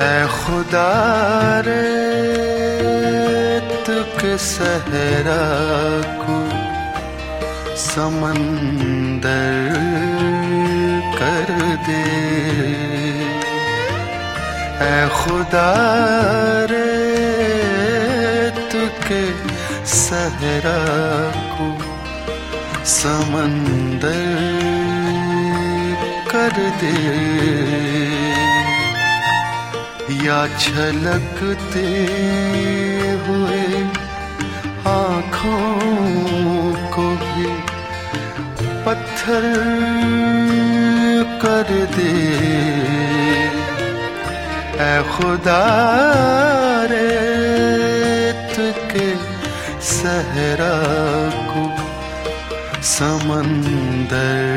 ऐ खुदा रे, तुक सहरा को समंदर कर दे। ऐ खुदा रे, तुके सहरा को समंदर कर दे। या छलकते हुए आँखों को भी पत्थर कर दे। ऐ खुदा रे के सहरा को समंदर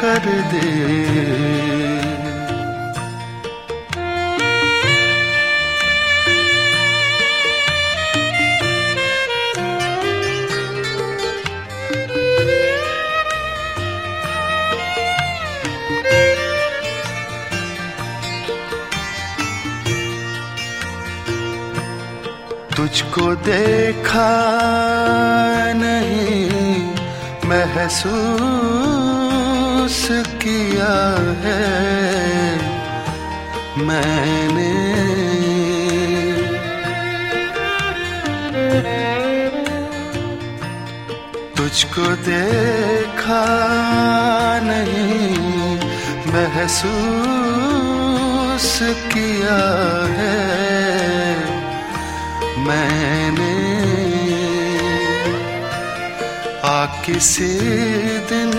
कर दे। तुझको देखा नहीं महसूस किया है। मैंने तुझको देखा नहीं महसूस किया है। मैंने आ किसी दिन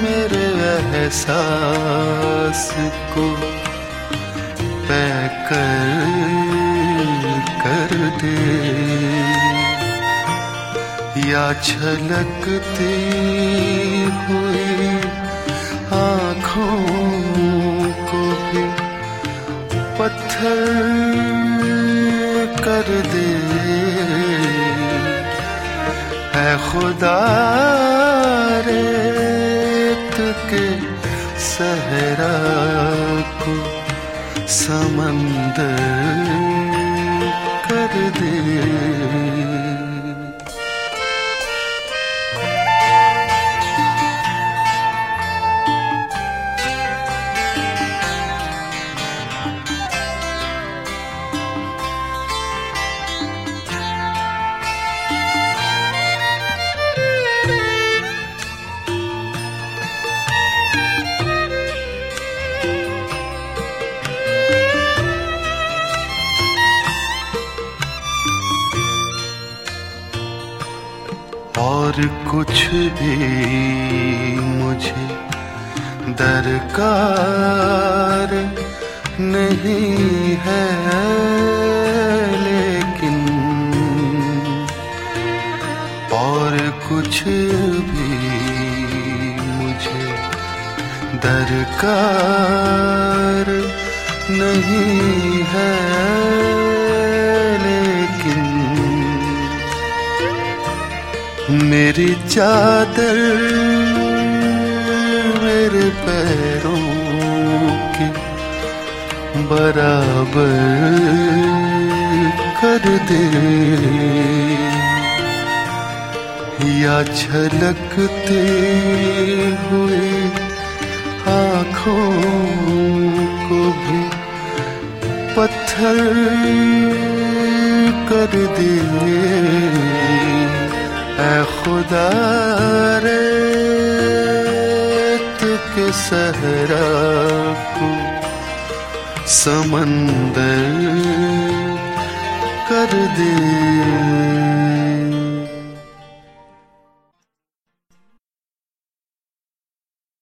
मेरे एहसास को पैकर कर दे। या छलकती हुई है के सहरा को समंदर कर दे। और कुछ भी मुझे दरकार नहीं है, लेकिन और कुछ भी मुझे दरकार नहीं है। मेरी चादर मेरे पैरों के बराबर कर दे। या छलकते हुए आँखों को भी पत्थर कर दे। खुदा के सहरा को समंदर कर दे।